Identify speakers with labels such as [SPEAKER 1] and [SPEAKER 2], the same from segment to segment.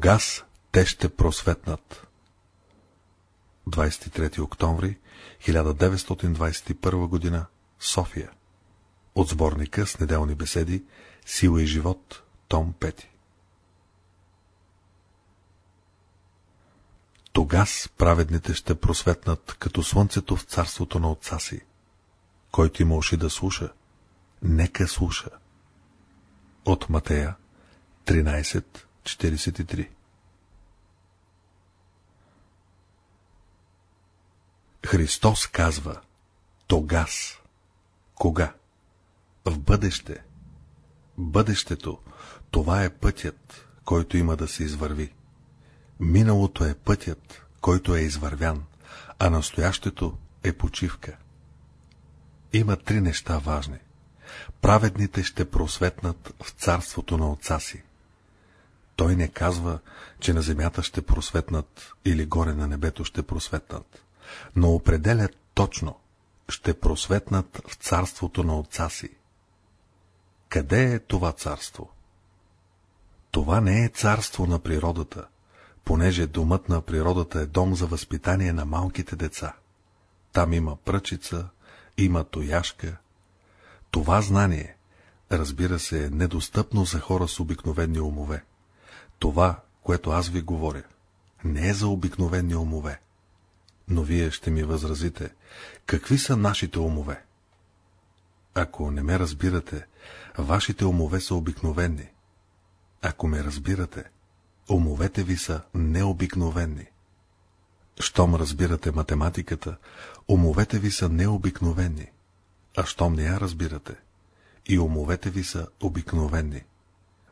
[SPEAKER 1] Тогас те ще просветнат. 23 октомври 1921 година София От сборника с неделни беседи Сила и живот, том 5 Тогас праведните ще просветнат като слънцето в царството на отца си. Който има уши да слуша, нека слуша. От Матея 13.43 Христос казва Тогас. Кога? В бъдеще. Бъдещето, това е пътят, който има да се извърви. Миналото е пътят, който е извървян, а настоящето е почивка. Има три неща важни. Праведните ще просветнат в царството на отца си. Той не казва, че на земята ще просветнат или горе на небето ще просветнат, но определя точно, ще просветнат в царството на отца си. Къде е това царство? Това не е царство на природата, понеже домът на природата е дом за възпитание на малките деца. Там има пръчица, има тояшка. Това знание, разбира се, е недостъпно за хора с обикновени умове. Това, което аз ви говоря, не е за обикновени умове. Но вие ще ми възразите, какви са нашите умове? Ако не ме разбирате, вашите умове са обикновени. Ако ме разбирате, умовете ви са необикновени. Щом разбирате математиката, умовете ви са необикновени, а щом не я разбирате, и умовете ви са обикновени.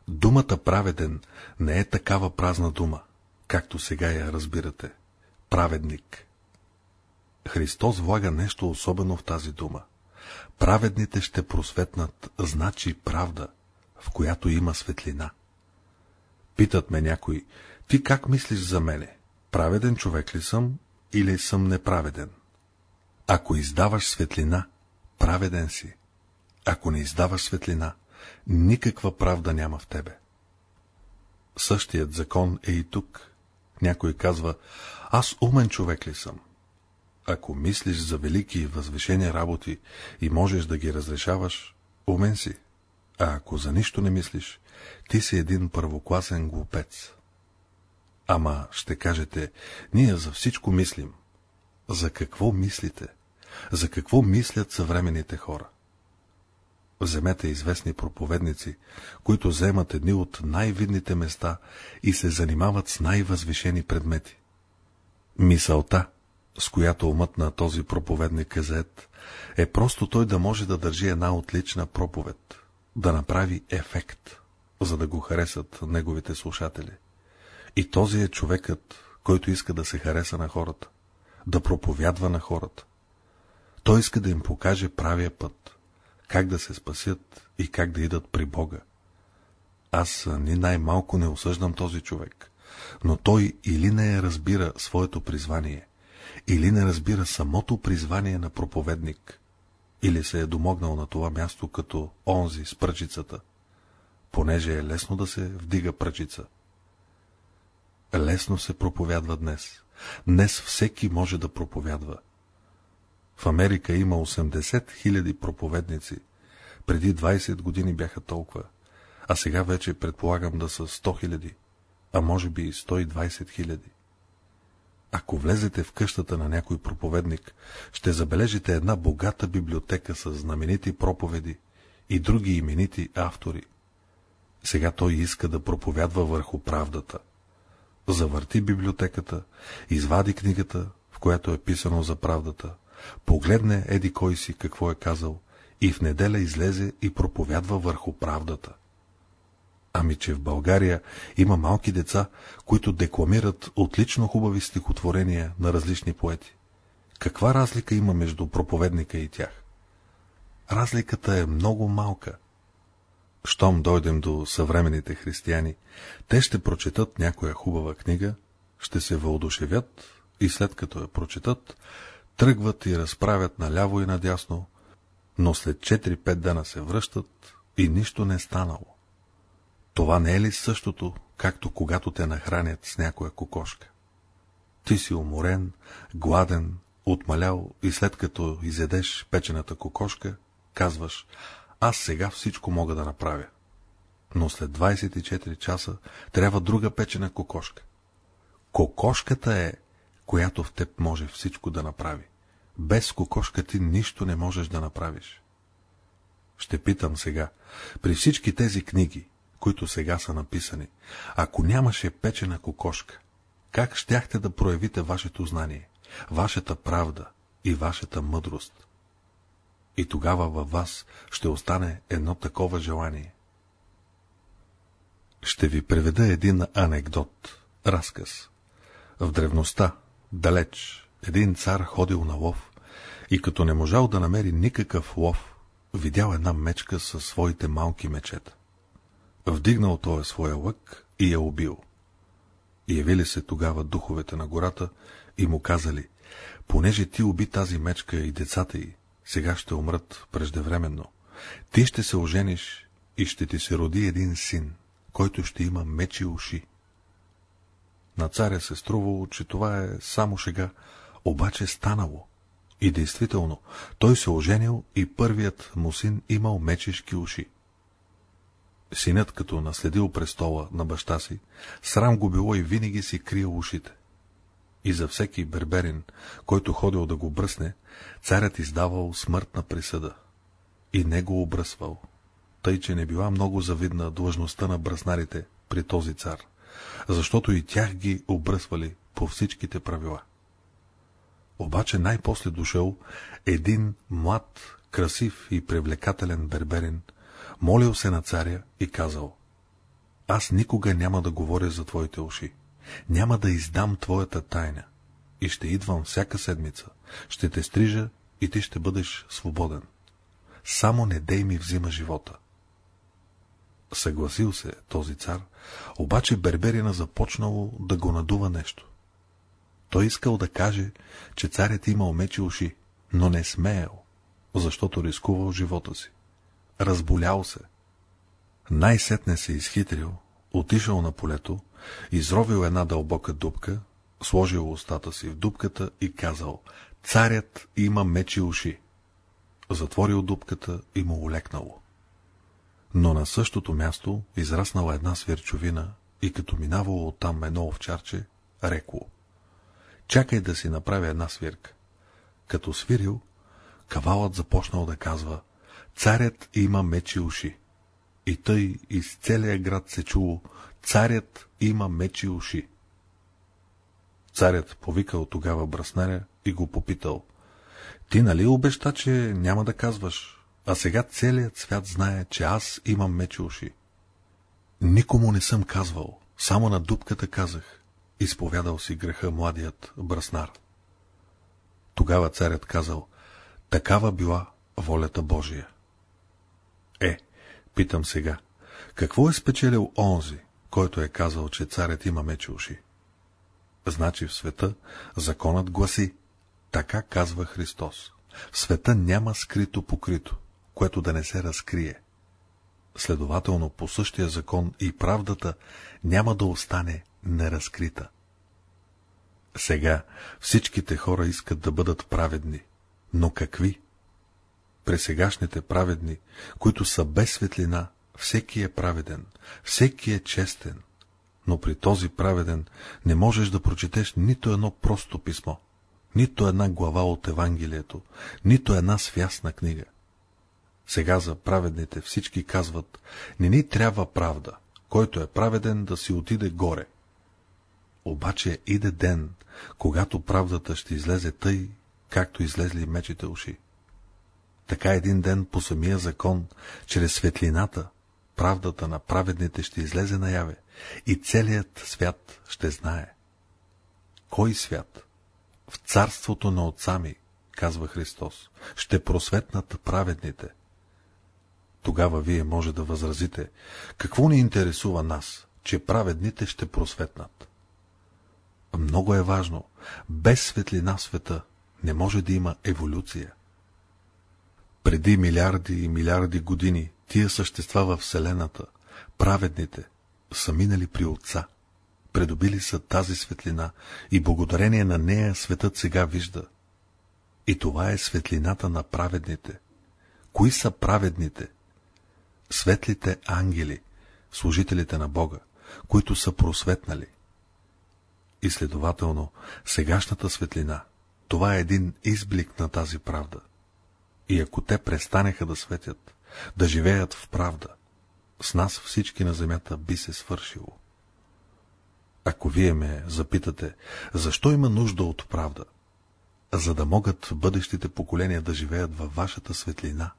[SPEAKER 1] Думата праведен не е такава празна дума, както сега я разбирате. Праведник. Христос влага нещо особено в тази дума. Праведните ще просветнат, значи правда, в която има светлина. Питат ме някой, ти как мислиш за мене? Праведен човек ли съм или съм неправеден? Ако издаваш светлина, праведен си. Ако не издаваш светлина, никаква правда няма в тебе. Същият закон е и тук. Някой казва, аз умен човек ли съм? Ако мислиш за велики и възвишени работи и можеш да ги разрешаваш, умен си. А ако за нищо не мислиш, ти си един първокласен глупец. Ама, ще кажете, ние за всичко мислим. За какво мислите? За какво мислят съвременните хора? Вземете известни проповедници, които вземат едни от най-видните места и се занимават с най-възвишени предмети. Мисълта, с която умът на този проповедник е зает, е просто той да може да държи една отлична проповед, да направи ефект, за да го харесат неговите слушатели. И този е човекът, който иска да се хареса на хората, да проповядва на хората. Той иска да им покаже правия път, как да се спасят и как да идат при Бога. Аз ни най-малко не осъждам този човек, но той или не разбира своето призвание, или не разбира самото призвание на проповедник, или се е домогнал на това място като онзи с пръчицата, понеже е лесно да се вдига пръчица. Лесно се проповядва днес. Днес всеки може да проповядва. В Америка има 80 000 проповедници. Преди 20 години бяха толкова, а сега вече предполагам да са 100 000, а може би и 120 000. Ако влезете в къщата на някой проповедник, ще забележите една богата библиотека с знаменити проповеди и други именити автори. Сега той иска да проповядва върху правдата. Завърти библиотеката, извади книгата, в която е писано за правдата, погледне еди кой си какво е казал и в неделя излезе и проповядва върху правдата. Ами, че в България има малки деца, които декламират отлично хубави стихотворения на различни поети. Каква разлика има между проповедника и тях? Разликата е много малка. Щом дойдем до съвременните християни, те ще прочетат някоя хубава книга, ще се въодушевят и след като я прочетат, тръгват и разправят наляво и надясно, но след 4-5 дена се връщат и нищо не е станало. Това не е ли същото, както когато те нахранят с някоя кокошка? Ти си уморен, гладен, отмалял и след като изедеш печената кокошка, казваш, аз сега всичко мога да направя. Но след 24 часа трябва друга печена кокошка. Кокошката е, която в теб може всичко да направи. Без кокошка ти нищо не можеш да направиш. Ще питам сега, при всички тези книги, които сега са написани, ако нямаше печена кокошка, как щяхте да проявите вашето знание, вашата правда и вашата мъдрост? И тогава във вас ще остане едно такова желание. Ще ви преведа един анекдот, разказ. В древността, далеч, един цар ходил на лов и като не можал да намери никакъв лов, видял една мечка със своите малки мечета. Вдигнал той своя лък и я убил. Явили се тогава духовете на гората и му казали, понеже ти уби тази мечка и децата й, сега ще умрат преждевременно. Ти ще се ожениш и ще ти се роди един син, който ще има мечи уши. На царя се струвало, че това е само шега, обаче станало. И действително, той се оженил и първият му син имал мечешки уши. Синът, като наследил престола на баща си, срам го било и винаги си криел ушите. И за всеки берберин, който ходил да го бръсне, царят издавал смъртна присъда. И не го обръсвал, тъй че не била много завидна длъжността на бръснарите при този цар, защото и тях ги обръсвали по всичките правила. Обаче най-после дошъл един млад, красив и привлекателен берберин, молил се на царя и казал, аз никога няма да говоря за твоите уши, няма да издам твоята тайна и ще идвам всяка седмица, ще те стрижа и ти ще бъдеш свободен. Само не дей ми взима живота. Съгласил се този цар, обаче берберина започнало да го надува нещо. Той искал да каже, че царят имал мечи уши, но не смеял, защото рискувал живота си. Разболял се. Най-сетне се изхитрил, отишъл на полето, изровил една дълбока дупка, сложил устата си в дупката и казал «Царят има мечи уши». Затворил дупката и му улекнало. Но на същото място израснала една свирчовина и като минавало оттам едно овчарче, рекло Чакай да си направя една свирка. Като свирил, кавалът започнал да казва Царят има мечи уши. И тъй из целия град се чуло Царят има мечи уши. Царят повикал тогава браснаря и го попитал. Ти нали обеща, че няма да казваш, а сега целият свят знае, че аз имам мечи уши. Никому не съм казвал, само на дупката казах. Изповядал си греха младият браснар. Тогава царят казал, такава била волята Божия. Е, питам сега, какво е спечелил онзи, който е казал, че царят има мечи уши? Значи в света законът гласи, така казва Христос. В света няма скрито покрито, което да не се разкрие. Следователно, по същия закон и правдата няма да остане неразкрита. Сега всичките хора искат да бъдат праведни, но какви? При сегашните праведни, които са без светлина, всеки е праведен, всеки е честен, но при този праведен не можеш да прочетеш нито едно просто писмо, нито една глава от Евангелието, нито една свясна книга. Сега за праведните всички казват, не ни трябва правда, който е праведен да си отиде горе. Обаче иде ден, когато правдата ще излезе тъй, както излезли мечите уши. Така един ден по самия закон, чрез светлината, правдата на праведните ще излезе наяве и целият свят ще знае. Кой свят? В царството на отца ми, казва Христос, ще просветнат праведните. Тогава вие може да възразите, какво ни интересува нас, че праведните ще просветнат? Много е важно, без светлина света не може да има еволюция. Преди милиарди и милиарди години тия същества в Вселената, праведните, са минали при Отца, предобили са тази светлина и благодарение на нея светът сега вижда. И това е светлината на праведните. Кои са праведните? Светлите ангели, служителите на Бога, които са просветнали. И следователно, сегашната светлина, това е един изблик на тази правда. И ако те престанеха да светят, да живеят в правда, с нас всички на земята би се свършило. Ако вие ме запитате, защо има нужда от правда? За да могат бъдещите поколения да живеят във вашата светлина,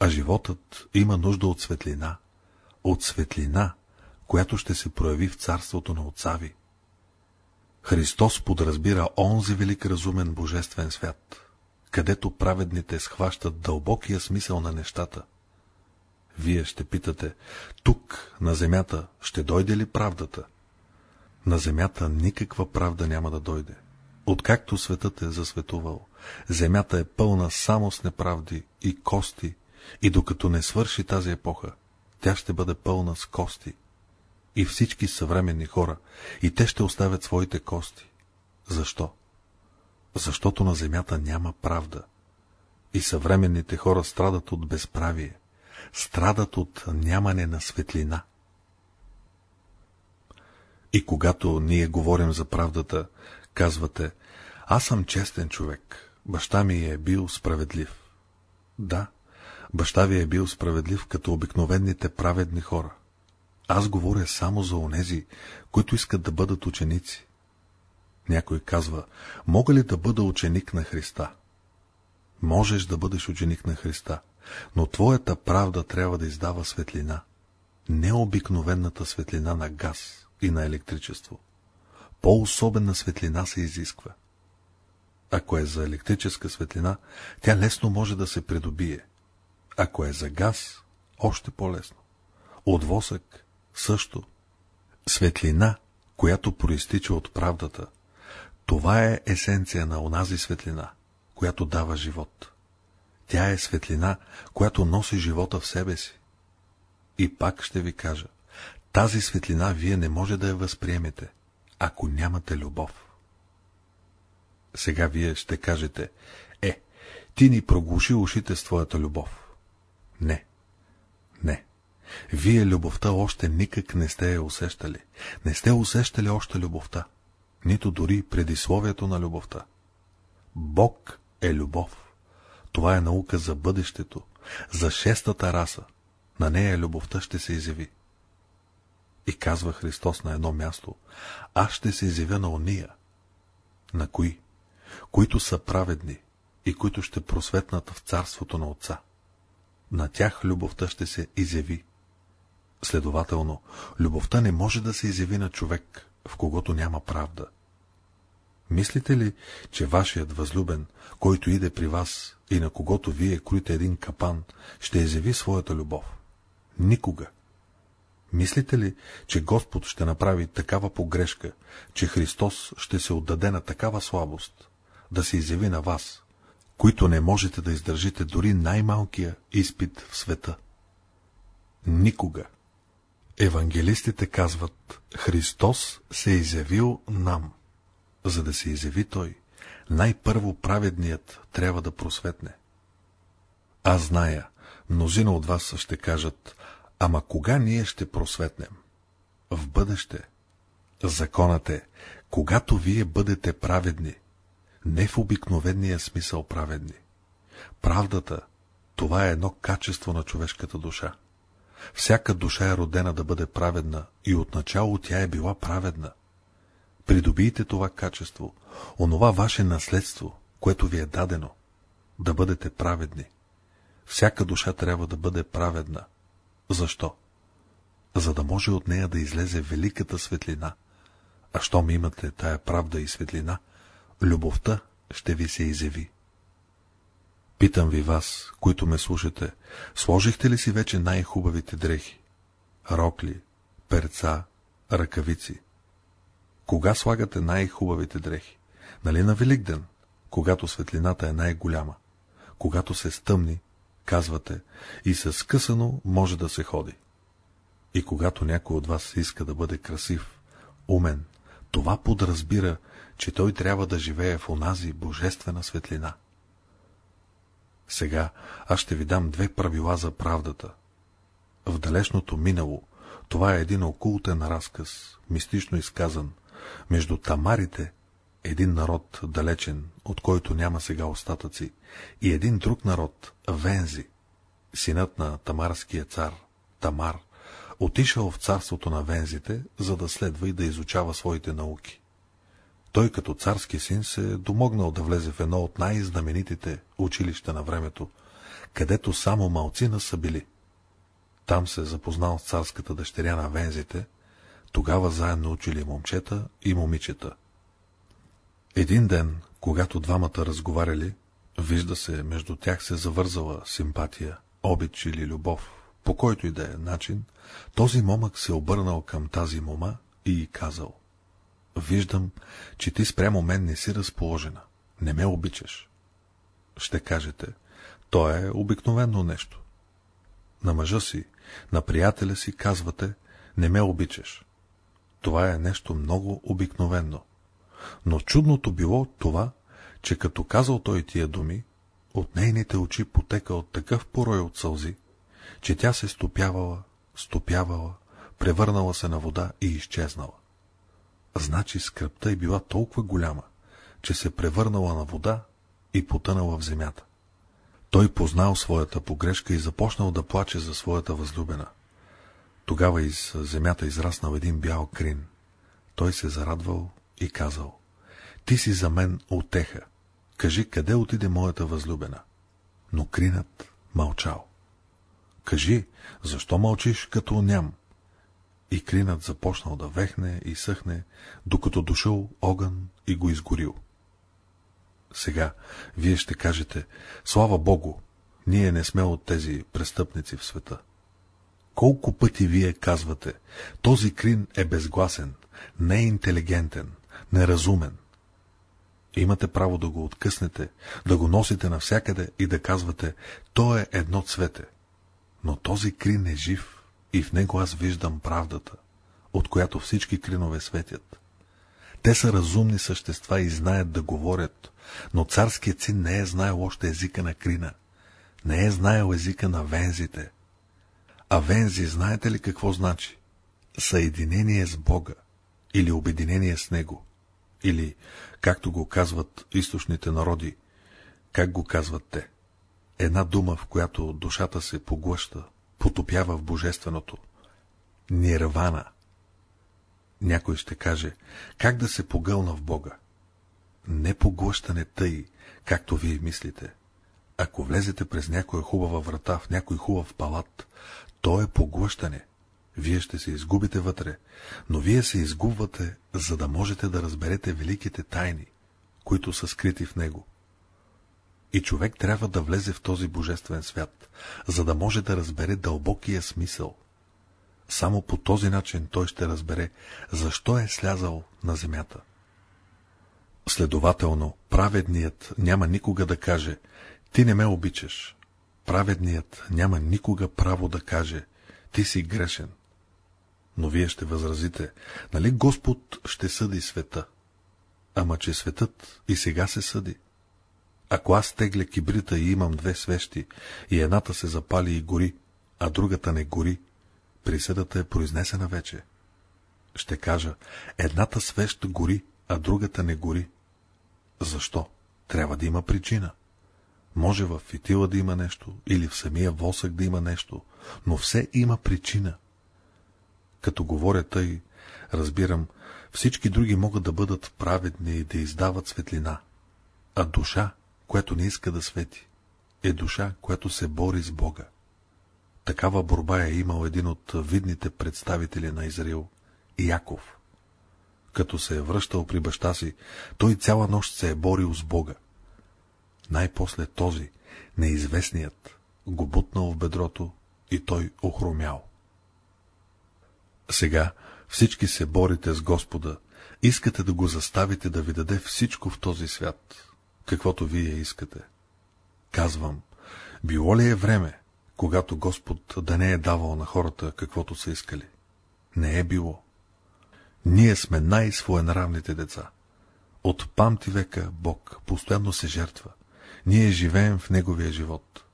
[SPEAKER 1] а животът има нужда от светлина, от светлина, която ще се прояви в царството на отца ви. Христос подразбира онзи велик разумен божествен свят, където праведните схващат дълбокия смисъл на нещата. Вие ще питате, тук, на земята, ще дойде ли правдата? На земята никаква правда няма да дойде. Откакто светът е засветувал, земята е пълна само с неправди и кости, и докато не свърши тази епоха, тя ще бъде пълна с кости. И всички съвременни хора, и те ще оставят своите кости. Защо? Защото на земята няма правда. И съвременните хора страдат от безправие, страдат от нямане на светлина. И когато ние говорим за правдата, казвате, аз съм честен човек, баща ми е бил справедлив. Да, баща ви е бил справедлив като обикновените праведни хора. Аз говоря само за онези, които искат да бъдат ученици. Някой казва, мога ли да бъда ученик на Христа? Можеш да бъдеш ученик на Христа, но твоята правда трябва да издава светлина, не обикновената светлина на газ и на електричество. По-особена светлина се изисква. Ако е за електрическа светлина, тя лесно може да се придобие. Ако е за газ, още по-лесно. От восък също. Светлина, която проистича от правдата, това е есенция на онази светлина, която дава живот. Тя е светлина, която носи живота в себе си. И пак ще ви кажа, тази светлина вие не може да я възприемете, ако нямате любов. Сега вие ще кажете, е, ти ни проглуши ушите с твоята любов. Не, не. Вие любовта още никак не сте я усещали. Не сте усещали още любовта, нито дори предисловието на любовта. Бог е любов. Това е наука за бъдещето, за шестата раса. На нея любовта ще се изяви. И казва Христос на едно място, аз ще се изявя на ония. На кои? Които са праведни и които ще просветнат в царството на Отца. На тях любовта ще се изяви. Следователно, любовта не може да се изяви на човек, в когото няма правда. Мислите ли, че вашият възлюбен, който иде при вас и на когото вие круите един капан, ще изяви своята любов? Никога. Мислите ли, че Господ ще направи такава погрешка, че Христос ще се отдаде на такава слабост, да се изяви на вас, които не можете да издържите дори най-малкия изпит в света? Никога. Евангелистите казват, Христос се е изявил нам. За да се изяви Той, най-първо праведният трябва да просветне. Аз зная, мнозина от вас ще кажат, ама кога ние ще просветнем? В бъдеще. Законът е, когато вие бъдете праведни, не в обикновения смисъл праведни. Правдата, това е едно качество на човешката душа. Всяка душа е родена да бъде праведна и отначало тя е била праведна. Придобийте това качество, онова ваше наследство, което ви е дадено, да бъдете праведни. Всяка душа трябва да бъде праведна. Защо? За да може от нея да излезе великата светлина. А щом имате тая правда и светлина, любовта ще ви се изяви. Питам ви вас, които ме слушате, сложихте ли си вече най-хубавите дрехи? Рокли, перца, ръкавици. Кога слагате най-хубавите дрехи? Нали на Великден, когато светлината е най-голяма? Когато се стъмни, казвате, и с късано може да се ходи. И когато някой от вас иска да бъде красив, умен, това подразбира, че той трябва да живее в онази божествена светлина. Сега аз ще ви дам две правила за правдата. В далечното минало това е един окултен разказ, мистично изказан, между тамарите, един народ далечен, от който няма сега остатъци, и един друг народ, Вензи, синът на тамарския цар, Тамар, отишъл в царството на Вензите, за да следва и да изучава своите науки. Той като царски син се е домогнал да влезе в едно от най-знаменитите училища на времето, където само малцина са били. Там се е запознал с царската дъщеря на Вензите, тогава заедно учили момчета и момичета. Един ден, когато двамата разговаряли, вижда се, между тях се завързала симпатия, обич или любов, по който и да е начин, този момък се обърнал към тази мома и казал — Виждам, че ти спрямо мен не си разположена. Не ме обичаш. Ще кажете, то е обикновено нещо. На мъжа си, на приятеля си казвате, не ме обичаш. Това е нещо много обикновено. Но чудното било това, че като казал той тия думи, от нейните очи потекал такъв порой от сълзи, че тя се стопявала, стопявала, превърнала се на вода и изчезнала. Значи скръпта е била толкова голяма, че се превърнала на вода и потънала в земята. Той познал своята погрешка и започнал да плаче за своята възлюбена. Тогава из земята израснал един бял крин. Той се зарадвал и казал, ти си за мен отеха. Кажи, къде отиде моята възлюбена? Но кринът мълчал. Кажи, защо мълчиш като ням? И клинът започнал да вехне и съхне, докато дошъл огън и го изгорил. Сега вие ще кажете, слава Богу, ние не сме от тези престъпници в света. Колко пъти вие казвате, този крин е безгласен, неинтелигентен, неразумен. Имате право да го откъснете, да го носите навсякъде и да казвате, то е едно цвете. Но този крин е жив и в него аз виждам правдата, от която всички кринове светят. Те са разумни същества и знаят да говорят, но царският син не е знаел още езика на крина, не е знаел езика на вензите. А вензи, знаете ли какво значи? Съединение с Бога или обединение с Него, или, както го казват източните народи, как го казват те? Една дума, в която душата се поглъща, потопява в божественото. Нирвана. Някой ще каже, как да се погълна в Бога? Не поглъщане тъй, както вие мислите. Ако влезете през някоя хубава врата в някой хубав палат, то е поглъщане. Вие ще се изгубите вътре, но вие се изгубвате, за да можете да разберете великите тайни, които са скрити в него. И човек трябва да влезе в този божествен свят, за да може да разбере дълбокия смисъл. Само по този начин той ще разбере, защо е слязал на земята. Следователно, праведният няма никога да каже, ти не ме обичаш. Праведният няма никога право да каже, ти си грешен. Но вие ще възразите, нали Господ ще съди света? Ама че светът и сега се съди. Ако аз тегля кибрита и имам две свещи, и едната се запали и гори, а другата не гори, присъдата е произнесена вече. Ще кажа, едната свещ гори, а другата не гори. Защо? Трябва да има причина. Може в фитила да има нещо, или в самия восък да има нещо, но все има причина. Като говоря тъй, разбирам, всички други могат да бъдат праведни и да издават светлина, а душа която не иска да свети, е душа, която се бори с Бога. Такава борба е имал един от видните представители на Израил, Яков. Като се е връщал при баща си, той цяла нощ се е борил с Бога. Най-после този, неизвестният, го бутнал в бедрото и той охромял. Сега всички се борите с Господа, искате да го заставите да ви даде всичко в този свят, каквото вие искате. Казвам, било ли е време, когато Господ да не е давал на хората каквото са искали. Не е било. Ние сме най-своенравните деца. От памти века Бог постоянно се жертва. Ние живеем в Неговия живот.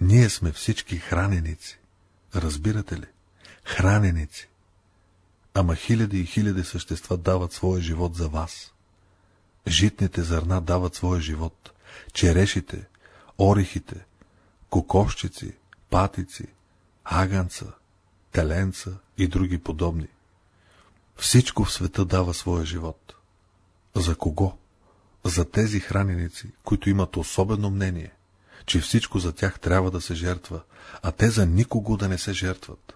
[SPEAKER 1] Ние сме всички храненици. Разбирате ли? Храненици. Ама хиляди и хиляди същества дават своя живот за вас. Житните зърна дават своя живот. Черешите, орехите, кокошчици, патици, аганца, теленца и други подобни. Всичко в света дава своя живот. За кого? За тези храненици, които имат особено мнение, че всичко за тях трябва да се жертва, а те за никого да не се жертват.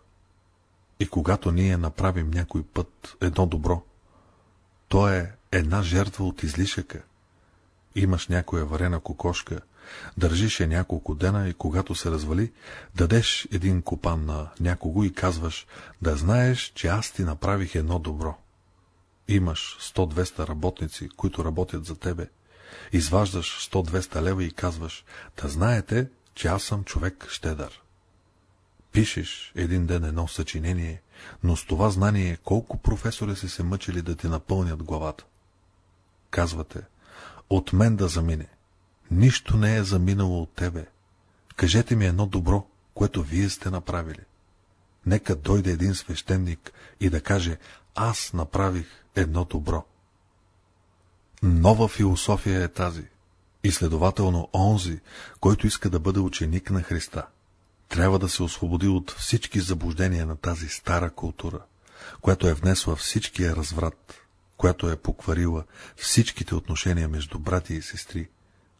[SPEAKER 1] И когато ние направим някой път едно добро, то е една жертва от излишъка. Имаш някоя варена кокошка, държиш я няколко дена и когато се развали, дадеш един копан на някого и казваш, да знаеш, че аз ти направих едно добро. Имаш 100-200 работници, които работят за тебе. Изваждаш 100-200 лева и казваш, да знаете, че аз съм човек щедър. Пишеш един ден едно съчинение, но с това знание колко професори са се мъчили да ти напълнят главата. Казвате, от мен да замине. Нищо не е заминало от тебе. Кажете ми едно добро, което вие сте направили. Нека дойде един свещеник и да каже, аз направих едно добро. Нова философия е тази. И следователно онзи, който иска да бъде ученик на Христа, трябва да се освободи от всички заблуждения на тази стара култура, която е внесла всичкия разврат, която е покварила всичките отношения между брати и сестри,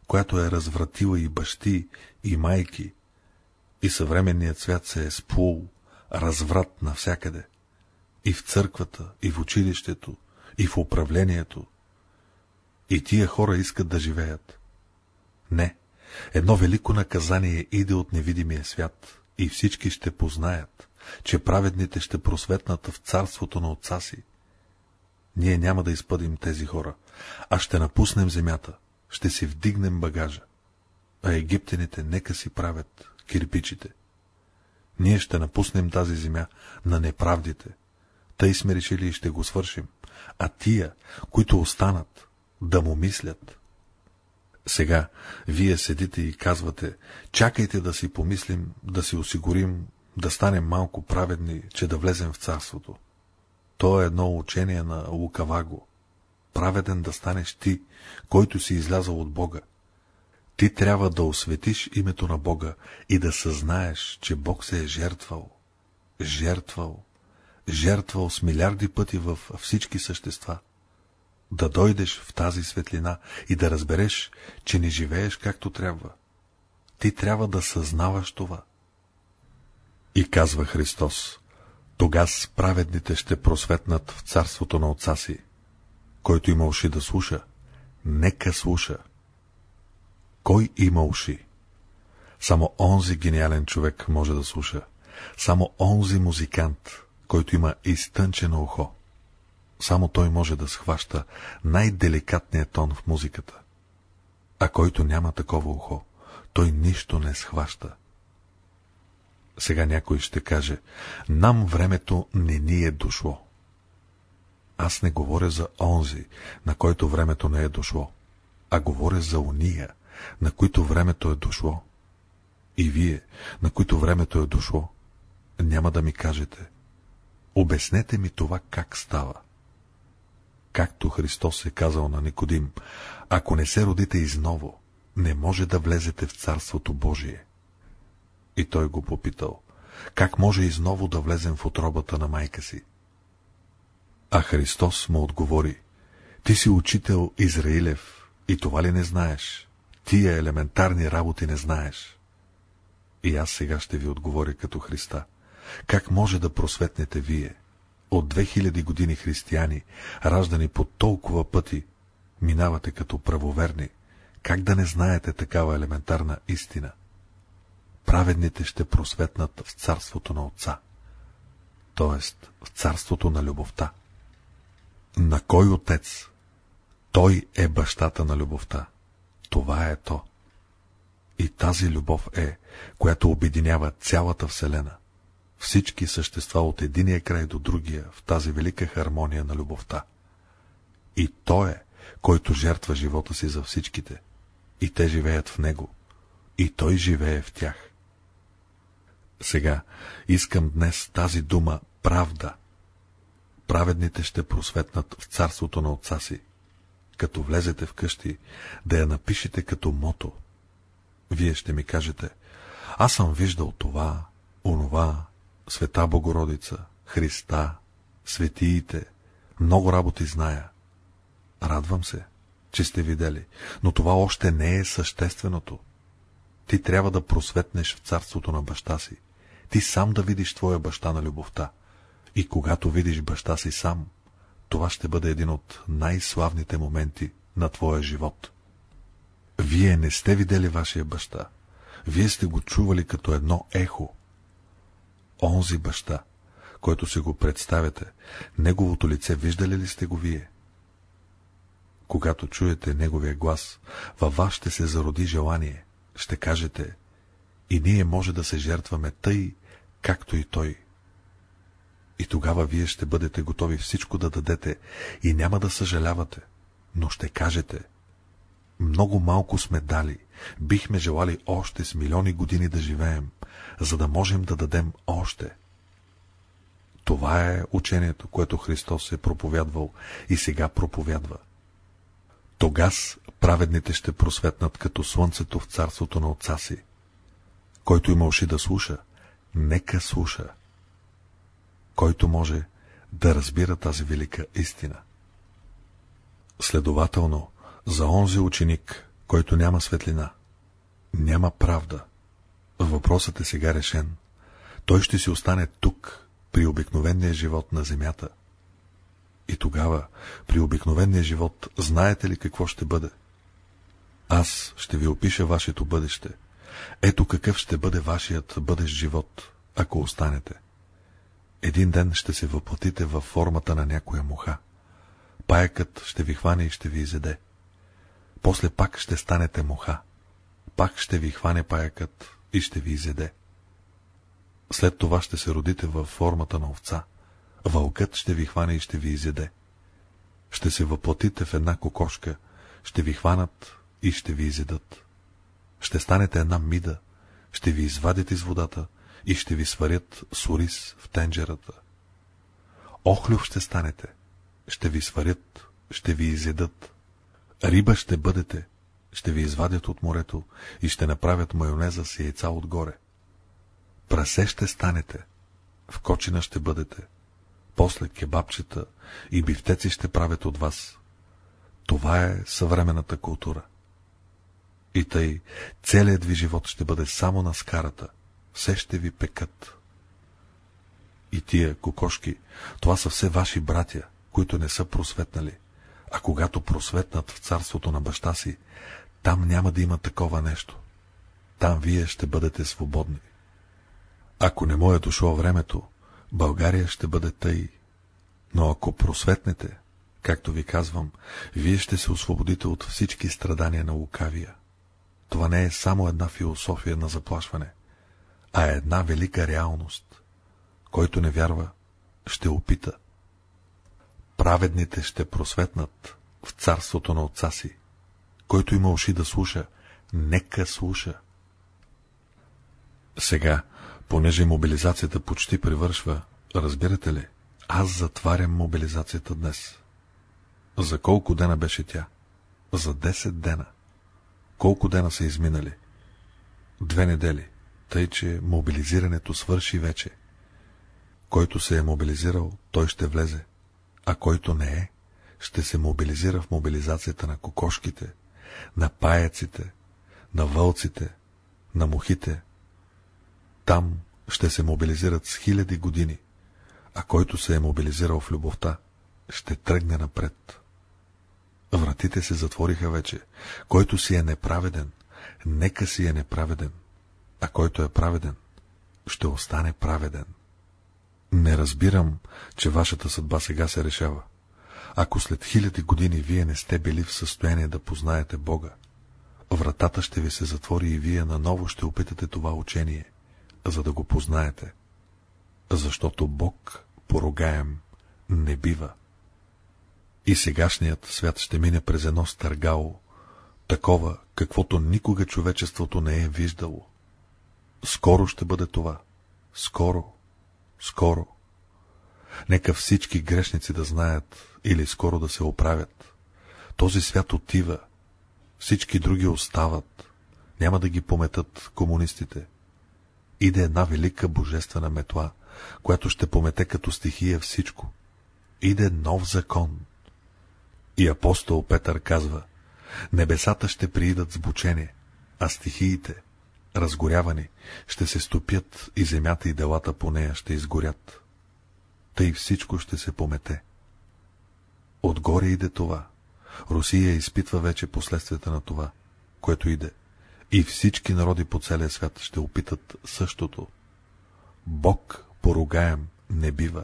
[SPEAKER 1] която е развратила и бащи, и майки, и съвременният свят се е сплул, разврат навсякъде, и в църквата, и в училището, и в управлението. И тия хора искат да живеят. Не, едно велико наказание иде от невидимия свят, и всички ще познаят, че праведните ще просветнат в царството на отца си. Ние няма да изпъдим тези хора, а ще напуснем земята, ще си вдигнем багажа, а египтяните нека си правят кирпичите. Ние ще напуснем тази земя на неправдите. Тъй сме решили и ще го свършим. А тия, които останат, да му мислят. Сега вие седите и казвате, чакайте да си помислим, да си осигурим, да станем малко праведни, че да влезем в царството. То е едно учение на Лукаваго. Праведен да станеш ти, който си излязал от Бога. Ти трябва да осветиш името на Бога и да съзнаеш, че Бог се е жертвал. Жертвал. Жертвал с милиарди пъти в всички същества. Да дойдеш в тази светлина и да разбереш, че не живееш както трябва. Ти трябва да съзнаваш това. И казва Христос, тогас праведните ще просветнат в царството на отца си. Който има уши да слуша, нека слуша. Кой има уши? Само онзи гениален човек може да слуша. Само онзи музикант, който има изтънчено ухо. Само той може да схваща най-деликатния тон в музиката. А който няма такова ухо, той нищо не схваща. Сега някой ще каже, нам времето не ни е дошло. Аз не говоря за онзи, на който времето не е дошло, а говоря за уния, на които времето е дошло. И вие, на които времето е дошло, няма да ми кажете. Обяснете ми това как става. Както Христос е казал на Никодим, ако не се родите изново, не може да влезете в Царството Божие. И той го попитал, как може изново да влезем в отробата на майка си? А Христос му отговори, ти си учител Израилев и това ли не знаеш? Тия елементарни работи не знаеш. И аз сега ще ви отговоря като Христа. Как може да просветнете вие? От 2000 години християни, раждани по толкова пъти, минавате като правоверни. Как да не знаете такава елементарна истина? Праведните ще просветнат в царството на Отца, т.е. в царството на любовта. На кой отец? Той е бащата на любовта. Това е то. И тази любов е, която обединява цялата Вселена. Всички същества от единия край до другия в тази велика хармония на любовта. И Той е, който жертва живота си за всичките. И те живеят в Него. И Той живее в тях. Сега искам днес тази дума правда. Праведните ще просветнат в царството на отца си. Като влезете в къщи, да я напишете като мото. Вие ще ми кажете, аз съм виждал това, онова, Света Богородица, Христа, светиите, много работи зная. Радвам се, че сте видели, но това още не е същественото. Ти трябва да просветнеш в царството на баща си. Ти сам да видиш твоя баща на любовта. И когато видиш баща си сам, това ще бъде един от най-славните моменти на твоя живот. Вие не сте видели вашия баща. Вие сте го чували като едно ехо. Онзи баща, който се го представяте, неговото лице виждали ли сте го вие? Когато чуете неговия глас, във вас ще се зароди желание. Ще кажете, и ние може да се жертваме тъй, както и той. И тогава вие ще бъдете готови всичко да дадете и няма да съжалявате, но ще кажете, много малко сме дали, бихме желали още с милиони години да живеем, за да можем да дадем още. Това е учението, което Христос е проповядвал и сега проповядва. Тогас праведните ще просветнат като слънцето в царството на отца си. Който има уши да слуша, нека слуша. Който може да разбира тази велика истина. Следователно, за онзи ученик, който няма светлина, няма правда. Въпросът е сега решен. Той ще си остане тук, при обикновения живот на земята. И тогава, при обикновения живот, знаете ли какво ще бъде? Аз ще ви опиша вашето бъдеще. Ето какъв ще бъде вашият бъдещ живот, ако останете. Един ден ще се въплатите във формата на някоя муха. Паякът ще ви хване и ще ви изеде. После пак ще станете муха. Пак ще ви хване паякът и ще ви изеде. След това ще се родите във формата на овца. Вълкът ще ви хване и ще ви изеде. Ще се въплатите в една кокошка, ще ви хванат и ще ви изедат. Ще станете една мида, ще ви извадят из водата и ще ви сварят сурис в тенджерата. Охлюв ще станете, ще ви сварят, ще ви изедат. Риба ще бъдете, ще ви извадят от морето и ще направят майонеза с яйца отгоре. Прасе ще станете, в кочина ще бъдете, после кебабчета и бифтеци ще правят от вас. Това е съвременната култура. И тъй, целият ви живот ще бъде само на скарата, все ще ви пекат. И тия кокошки, това са все ваши братя, които не са просветнали. А когато просветнат в царството на баща си, там няма да има такова нещо. Там вие ще бъдете свободни. Ако не му е дошло времето, България ще бъде тъй. Но ако просветнете, както ви казвам, вие ще се освободите от всички страдания на лукавия. Това не е само една философия на заплашване, а е една велика реалност. Който не вярва, ще опита. Праведните ще просветнат в царството на отца си. Който има уши да слуша, нека слуша. Сега, понеже мобилизацията почти привършва, разбирате ли, аз затварям мобилизацията днес. За колко дена беше тя? За 10 дена. Колко дена са изминали? Две недели, тъй че мобилизирането свърши вече. Който се е мобилизирал, той ще влезе, а който не е, ще се мобилизира в мобилизацията на кокошките, на паяците, на вълците, на мухите. Там ще се мобилизират с хиляди години, а който се е мобилизирал в любовта, ще тръгне напред. Вратите се затвориха вече. Който си е неправеден, нека си е неправеден, а който е праведен, ще остане праведен. Не разбирам, че вашата съдба сега се решава. Ако след хиляди години вие не сте били в състояние да познаете Бога, вратата ще ви се затвори и вие наново ще опитате това учение, за да го познаете. Защото Бог порогаем не бива. И сегашният свят ще мине през едно стъргало, такова, каквото никога човечеството не е виждало. Скоро ще бъде това. Скоро. Скоро. Нека всички грешници да знаят или скоро да се оправят. Този свят отива. Всички други остават. Няма да ги пометат комунистите. Иде една велика божествена метла, която ще помете като стихия всичко. Иде нов закон. И апостол Петър казва, небесата ще приидат с бучение, а стихиите, разгорявани, ще се стопят и земята и делата по нея ще изгорят. Тъй всичко ще се помете. Отгоре иде това. Русия изпитва вече последствията на това, което иде. И всички народи по целия свят ще опитат същото. Бог поругаем не бива.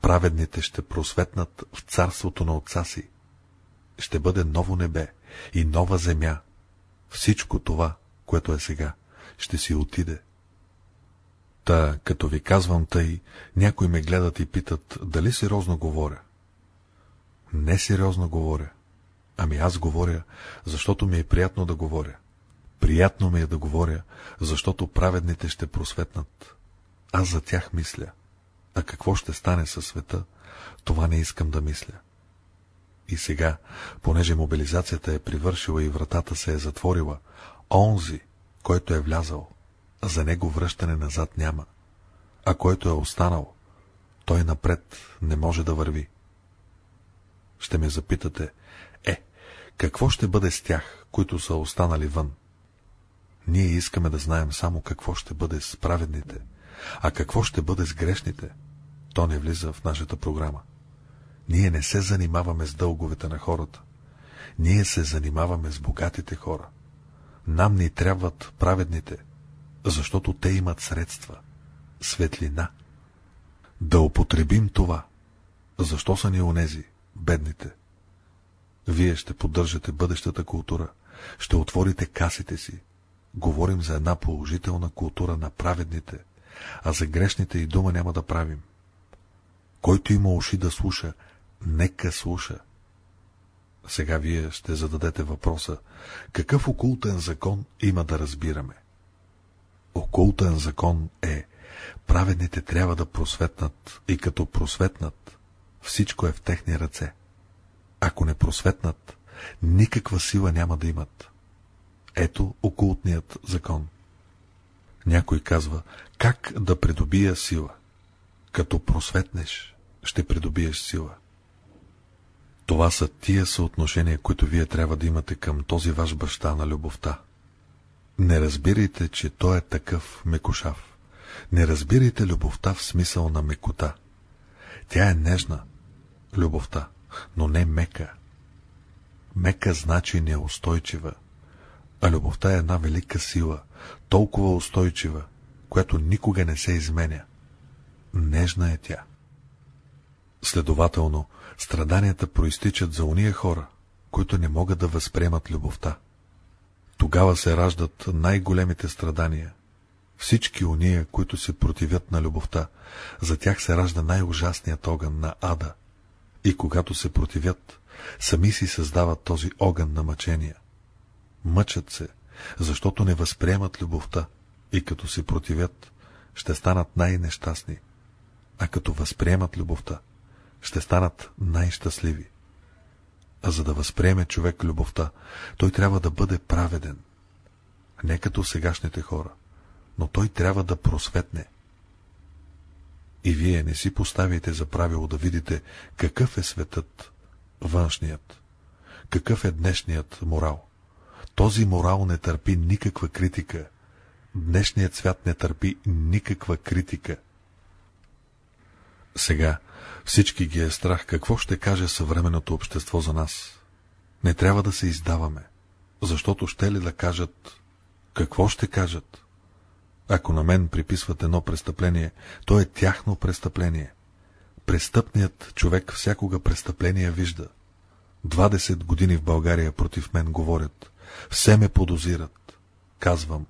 [SPEAKER 1] Праведните ще просветнат в царството на отца си. Ще бъде ново небе и нова земя. Всичко това, което е сега, ще си отиде. Та, като ви казвам тъй, някои ме гледат и питат, дали сериозно говоря. Не сериозно говоря. Ами аз говоря, защото ми е приятно да говоря. Приятно ми е да говоря, защото праведните ще просветнат. Аз за тях мисля. А какво ще стане със света, това не искам да мисля. И сега, понеже мобилизацията е привършила и вратата се е затворила, онзи, който е влязал, за него връщане назад няма, а който е останал, той напред не може да върви. Ще ме запитате, е, какво ще бъде с тях, които са останали вън? Ние искаме да знаем само какво ще бъде с праведните, а какво ще бъде с грешните, то не влиза в нашата програма. Ние не се занимаваме с дълговете на хората. Ние се занимаваме с богатите хора. Нам ни трябват праведните, защото те имат средства, светлина. Да употребим това. Защо са ни онези, бедните? Вие ще поддържате бъдещата култура, ще отворите касите си. Говорим за една положителна култура на праведните, а за грешните и дума няма да правим. Който има уши да слуша, нека слуша. Сега вие ще зададете въпроса, какъв окултен закон има да разбираме? Окултен закон е, праведните трябва да просветнат и като просветнат, всичко е в техни ръце. Ако не просветнат, никаква сила няма да имат. Ето окултният закон. Някой казва, как да придобия сила? Като просветнеш, ще придобиеш сила. Това са тия съотношения, които вие трябва да имате към този ваш баща на любовта. Не разбирайте, че той е такъв мекошав. Не разбирайте любовта в смисъл на мекота. Тя е нежна, любовта, но не мека. Мека значи неустойчива, а любовта е една велика сила, толкова устойчива, която никога не се изменя. Нежна е тя. Следователно, страданията проистичат за уния хора, които не могат да възприемат любовта. Тогава се раждат най-големите страдания. Всички уния, които се противят на любовта, за тях се ражда най-ужасният огън на ада. И когато се противят, сами си създават този огън на мъчения. Мъчат се, защото не възприемат любовта и като се противят, ще станат най-нещастни, а като възприемат любовта, ще станат най-щастливи. А за да възприеме човек любовта, той трябва да бъде праведен. Не като сегашните хора, но той трябва да просветне. И вие не си поставите за правило да видите какъв е светът, външният, какъв е днешният морал. Този морал не търпи никаква критика. Днешният свят не търпи никаква критика. Сега всички ги е страх какво ще каже съвременното общество за нас. Не трябва да се издаваме, защото ще ли да кажат... Какво ще кажат? Ако на мен приписват едно престъпление, то е тяхно престъпление. Престъпният човек всякога престъпление вижда. 20 години в България против мен говорят. Все ме подозират. Казвам,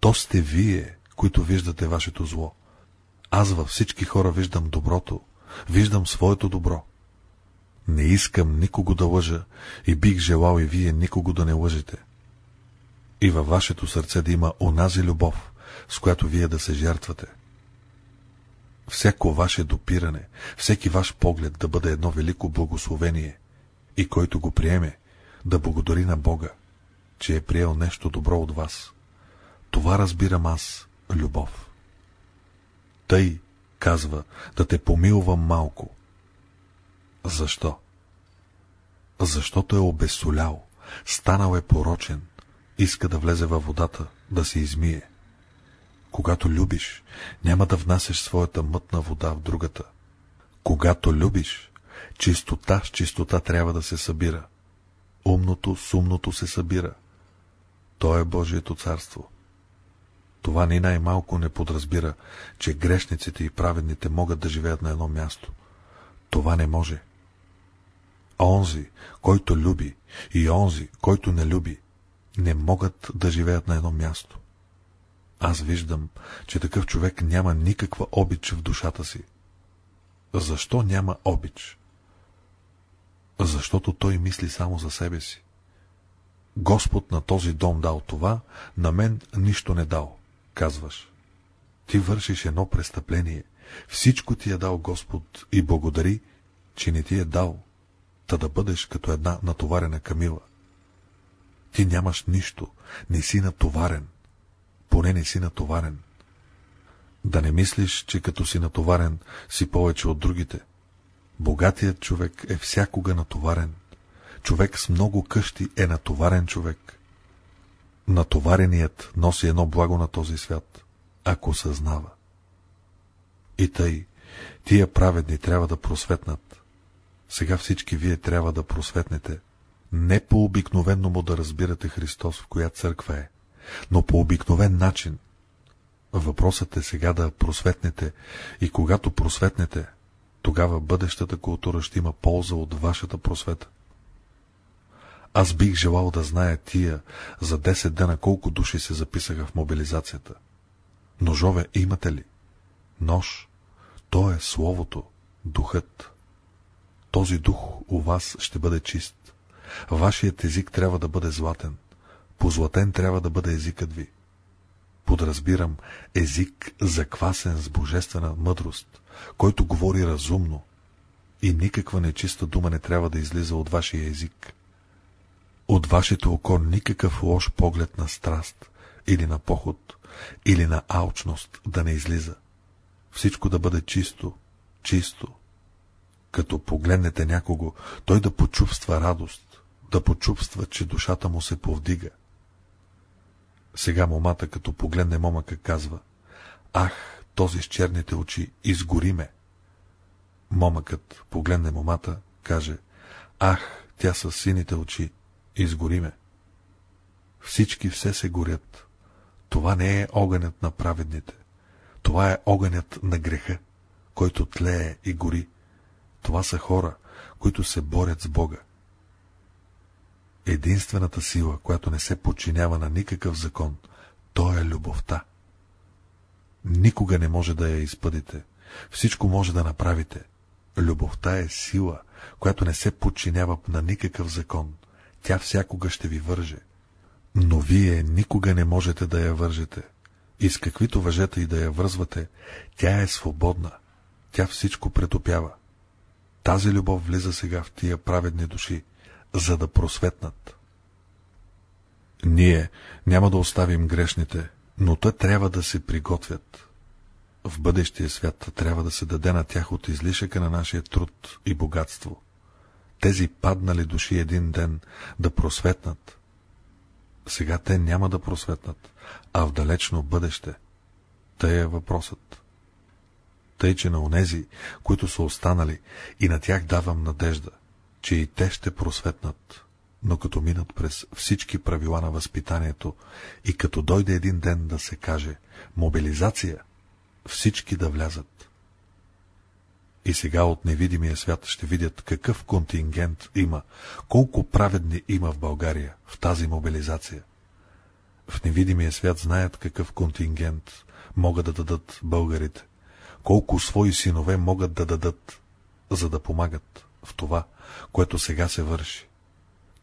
[SPEAKER 1] то сте вие, които виждате вашето зло. Аз във всички хора виждам доброто, виждам своето добро. Не искам никого да лъжа и бих желал и вие никого да не лъжете. И във вашето сърце да има онази любов, с която вие да се жертвате. Всяко ваше допиране, всеки ваш поглед да бъде едно велико благословение и който го приеме, да благодари на Бога, че е приел нещо добро от вас. Това разбирам аз, любов. Тъй, казва, да те помилвам малко. Защо? Защото е обесолял, станал е порочен, иска да влезе във водата, да се измие. Когато любиш, няма да внасяш своята мътна вода в другата. Когато любиш, чистота с чистота трябва да се събира. Умното с умното се събира. То е Божието царство. Това ни най-малко не подразбира, че грешниците и праведните могат да живеят на едно място. Това не може. Онзи, който люби, и онзи, който не люби, не могат да живеят на едно място. Аз виждам, че такъв човек няма никаква обич в душата си. Защо няма обич? Защото той мисли само за себе си. Господ на този дом дал това, на мен нищо не дал, казваш. Ти вършиш едно престъпление. Всичко ти е дал Господ и благодари, че не ти е дал, та да бъдеш като една натоварена камила. Ти нямаш нищо, не си натоварен. Поне не си натоварен. Да не мислиш, че като си натоварен, си повече от другите. Богатият човек е всякога натоварен. Човек с много къщи е натоварен човек. Натовареният носи едно благо на този свят, ако съзнава. И тъй, тия праведни трябва да просветнат. Сега всички вие трябва да просветнете. Не по обикновенно му да разбирате Христос в коя църква е, но по обикновен начин. Въпросът е сега да просветнете и когато просветнете, тогава бъдещата култура ще има полза от вашата просвета. Аз бих желал да зная тия за 10 дена колко души се записаха в мобилизацията. Ножове имате ли? Нож. То е Словото, Духът. Този дух у вас ще бъде чист. Вашият език трябва да бъде златен. Позлатен трябва да бъде езикът ви. Подразбирам език заквасен с божествена мъдрост, който говори разумно, и никаква нечиста дума не трябва да излиза от вашия език. От вашето око никакъв лош поглед на страст, или на поход, или на алчност да не излиза. Всичко да бъде чисто, чисто. Като погледнете някого, той да почувства радост, да почувства, че душата му се повдига. Сега момата, като погледне момъка, казва, ах, този с черните очи, изгори ме. Момъкът погледне момата, каже, ах, тя с сините очи, изгори ме. Всички все се горят. Това не е огънят на праведните. Това е огънят на греха, който тлее и гори. Това са хора, които се борят с Бога. Единствената сила, която не се подчинява на никакъв закон, то е любовта. Никога не може да я изпъдите. Всичко може да направите. Любовта е сила, която не се подчинява на никакъв закон. Тя всякога ще ви върже. Но вие никога не можете да я вържете. И с каквито въжета и да я връзвате, тя е свободна. Тя всичко претопява. Тази любов влиза сега в тия праведни души, за да просветнат. Ние няма да оставим грешните, но те трябва да се приготвят. В бъдещия свят трябва да се даде на тях от излишъка на нашия труд и богатство. Тези паднали души един ден да просветнат. Сега те няма да просветнат, а в далечно бъдеще. Тъй е въпросът. Тъй, че на онези, които са останали, и на тях давам надежда, че и те ще просветнат, но като минат през всички правила на възпитанието и като дойде един ден да се каже мобилизация, всички да влязат. И сега от невидимия свят ще видят какъв контингент има, колко праведни има в България в тази мобилизация. В невидимия свят знаят какъв контингент могат да дадат българите, колко свои синове могат да дадат, за да помагат в това, което сега се върши.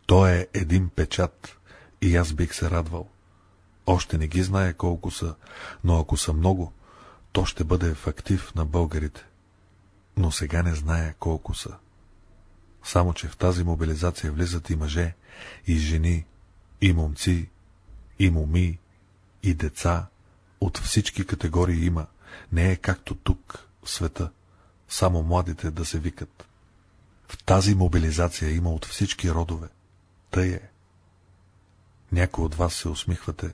[SPEAKER 1] То е един печат и аз бих се радвал. Още не ги знае колко са, но ако са много, то ще бъде в актив на българите. Но сега не знае колко са. Само, че в тази мобилизация влизат и мъже, и жени, и момци, и моми, и деца, от всички категории има. Не е както тук, в света, само младите да се викат. В тази мобилизация има от всички родове. Тъй е. Някой от вас се усмихвате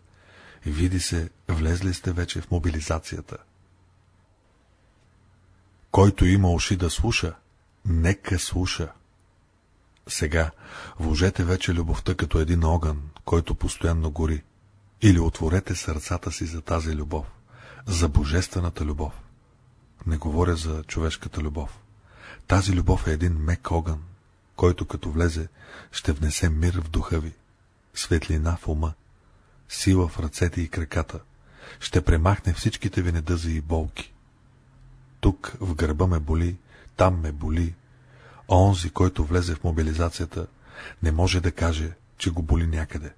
[SPEAKER 1] види се, влезли сте вече в мобилизацията. Който има уши да слуша, нека слуша. Сега вложете вече любовта като един огън, който постоянно гори, или отворете сърцата си за тази любов, за божествената любов. Не говоря за човешката любов. Тази любов е един мек огън, който като влезе, ще внесе мир в духа ви, светлина в ума, сила в ръцете и краката, ще премахне всичките ви недъзи и болки. Тук в гърба ме боли, там ме боли. Онзи, който влезе в мобилизацията, не може да каже, че го боли някъде,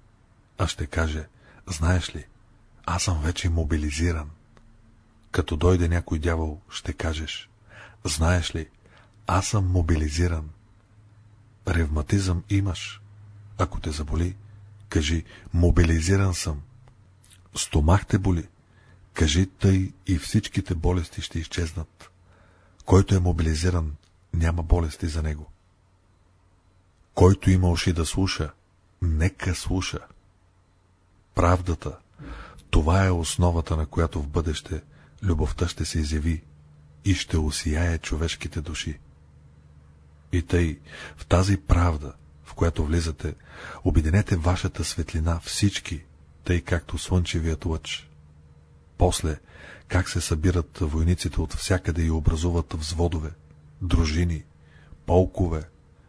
[SPEAKER 1] а ще каже, знаеш ли, аз съм вече мобилизиран. Като дойде някой дявол, ще кажеш, знаеш ли, аз съм мобилизиран. Ревматизъм имаш. Ако те заболи, кажи, мобилизиран съм. Стомах те боли. Кажи тъй и всичките болести ще изчезнат. Който е мобилизиран, няма болести за него. Който има уши да слуша, нека слуша. Правдата, това е основата, на която в бъдеще любовта ще се изяви и ще осияе човешките души. И тъй, в тази правда, в която влизате, обединете вашата светлина всички, тъй както слънчевият лъч. После, как се събират войниците от всякъде и образуват взводове, дружини, полкове,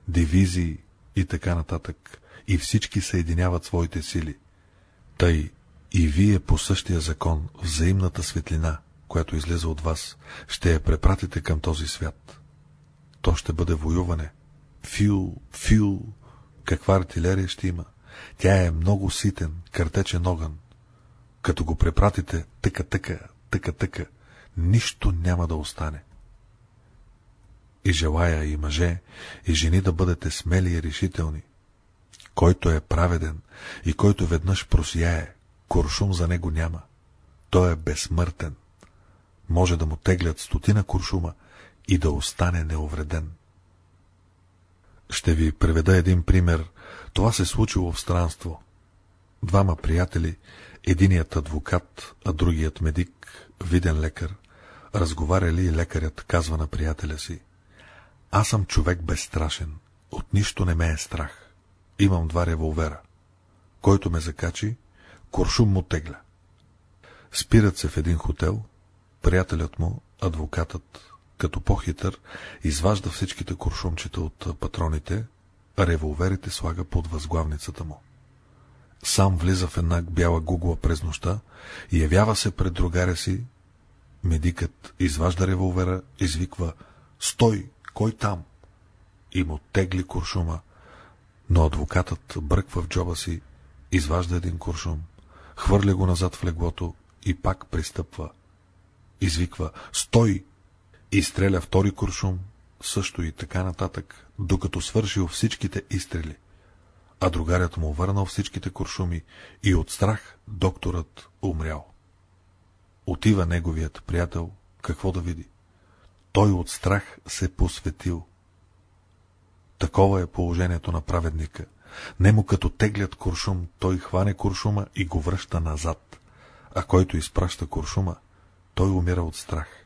[SPEAKER 1] дивизии и така нататък, и всички съединяват своите сили. Тъй и вие по същия закон, взаимната светлина, която излезе от вас, ще я препратите към този свят то ще бъде воюване. Фил, фил, каква артилерия ще има? Тя е много ситен, картечен огън. Като го препратите тъка-тъка, тъка-тъка, нищо няма да остане. И желая и мъже, и жени да бъдете смели и решителни. Който е праведен и който веднъж просияе, куршум за него няма. Той е безсмъртен. Може да му теглят стотина куршума, и да остане неувреден. Ще ви преведа един пример. Това се случило в странство. Двама приятели, единият адвокат, а другият медик, виден лекар, разговаряли и лекарят казва на приятеля си. Аз съм човек безстрашен, от нищо не ме е страх. Имам два револвера. Който ме закачи, куршум му тегля. Спират се в един хотел, приятелят му, адвокатът, като по-хитър, изважда всичките куршумчета от патроните, а револверите слага под възглавницата му. Сам влиза в една бяла гугла през нощта и явява се пред другаря си. Медикът изважда револвера, извиква «Стой! Кой там?» и му тегли куршума, но адвокатът бръква в джоба си, изважда един куршум, хвърля го назад в леглото и пак пристъпва. Извиква «Стой! Изстреля втори куршум, също и така нататък, докато свършил всичките изстрели. А другарят му върнал всичките куршуми и от страх докторът умрял. Отива неговият приятел, какво да види? Той от страх се посветил. Такова е положението на праведника. Немо като теглят куршум, той хване куршума и го връща назад, а който изпраща куршума, той умира от страх.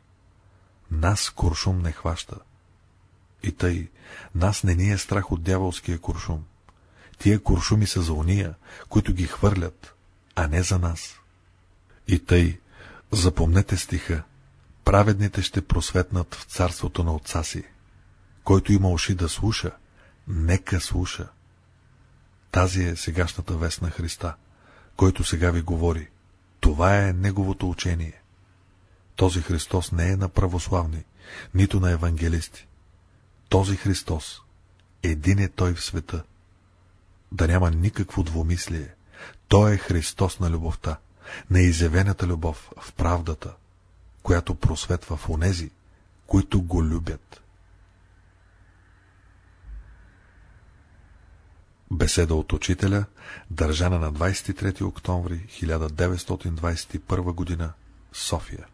[SPEAKER 1] Нас куршум не хваща. И тъй, нас не ни е страх от дяволския куршум. Тия куршуми са за уния, които ги хвърлят, а не за нас. И тъй, запомнете стиха. Праведните ще просветнат в царството на отца си. Който има уши да слуша, нека слуша. Тази е сегашната вест на Христа, който сега ви говори. Това е Неговото учение. Този Христос не е на православни, нито на евангелисти. Този Христос, един е Той в света. Да няма никакво двумислие. Той е Христос на любовта, на изявената любов в правдата, която просветва в онези, които го любят. Беседа от учителя, държана на 23 октомври 1921 г. София